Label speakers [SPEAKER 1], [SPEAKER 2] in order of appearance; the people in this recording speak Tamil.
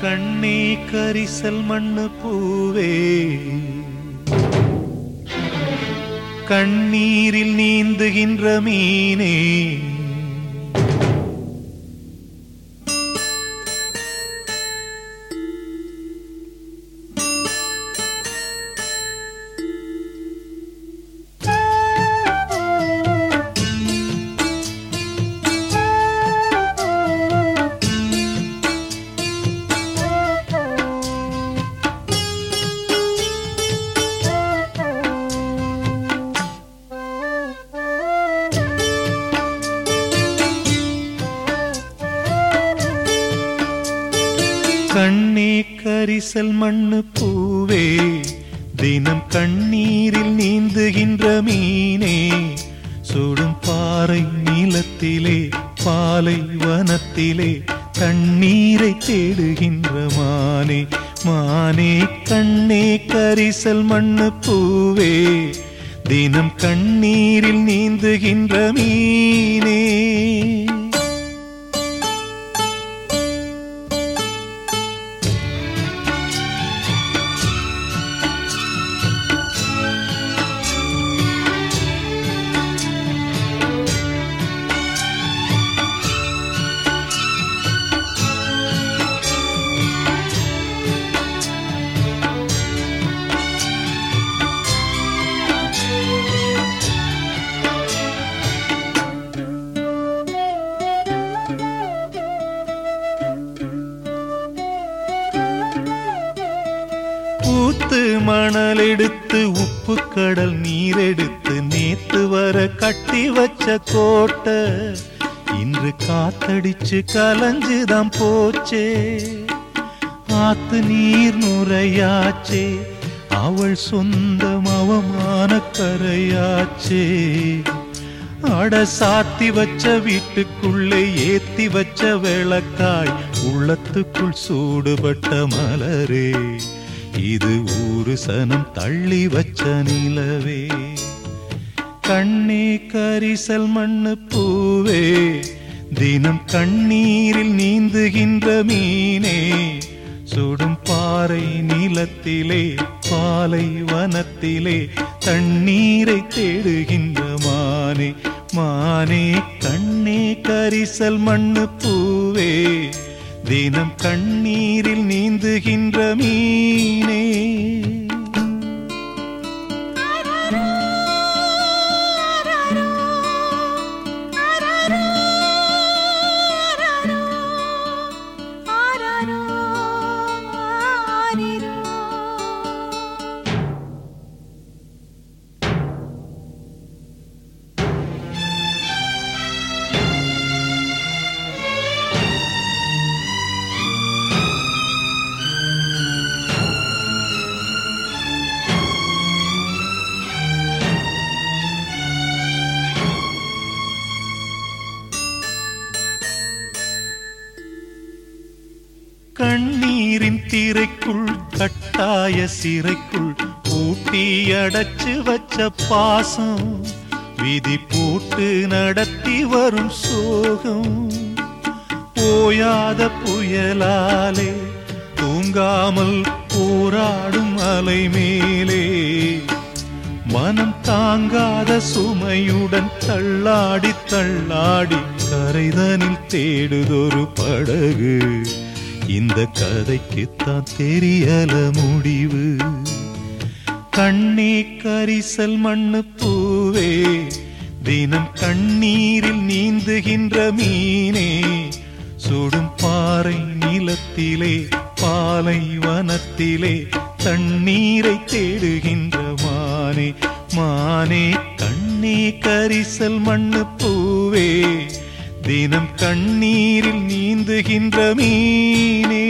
[SPEAKER 1] கண்ணே கரிசல் மண்ணு பூவே. கண்ணீரில் நீந்துகின்ற மீனே. கண்ணே கரிசல் மண்ணு பூவே தினம் கண்ணீரில் நீந்துகின்ற மீனே சுடும் பாறை நீளத்திலே பாலை வனத்திலே தண்ணீரை தேடுகின்ற மானே. மானே கண்ணே கரிசல் மண்ணு பூவே தினம் கண்ணீரில் நீந்துகின்ற மீனே. ஊத்து மணல் எடுத்து உப்பு கடல் நீர் எடுத்து நேத்து வர கட்டி வச்ச கோட்டை இன்று காத்தடிச்சு கலஞ்சுதான் போச்சே. ஆத்து நீர் நுரையாச்சே. அவள் சொந்தம் அவமான கரையாச்சே. அட சாத்தி வச்ச வீட்டுக்குள்ளே ஏத்தி வச்ச விளக்காய் உள்ளத்துக்குள் சூடுபட்ட மலரே. இது ஊரு சனம் தள்ளி வச்ச நிலவே. கண்ணே கரிசல் மண்ணு பூவே. தினம் கண்ணீரில் நீந்துகின்ற மீனே. சுடும் பாறை நிலத்திலே பாலை வனத்திலே தண்ணீரை தேடுகின்ற மானே. மானே கண்ணே கரிசல் மண்ணு பூவே. தினம் கண்ணீரில் நீந்துகின்ற மீனே. உயிரின் திரைக்குள் கட்டாய சிறைக்குள் பூட்டி அடைச்சு வச்ச பாசம் விதி போட்டு நடத்தி வரும் சோகம். போயாத புயலாலே தூங்காமல் போராடும் அலை மேலே. மனம் தாங்காத சுமையுடன் தள்ளாடி தள்ளாடி கரைதனில் தேடுதொரு படகு. இந்த கதைக்குத்தான் தெரியல முடிவு. கண்ணே கரிசல் மண்ணு பூவே தினம் கண்ணீரில் நீந்துகின்ற மீனே சுடும் பாறை நிலத்திலே பாலை வனத்திலே தண்ணீரை தேடுகின்ற மானே. மானே கண்ணே கரிசல் மண்ணு பூவே தினம் கண்ணீரில் நீந்துகின்ற மீனே.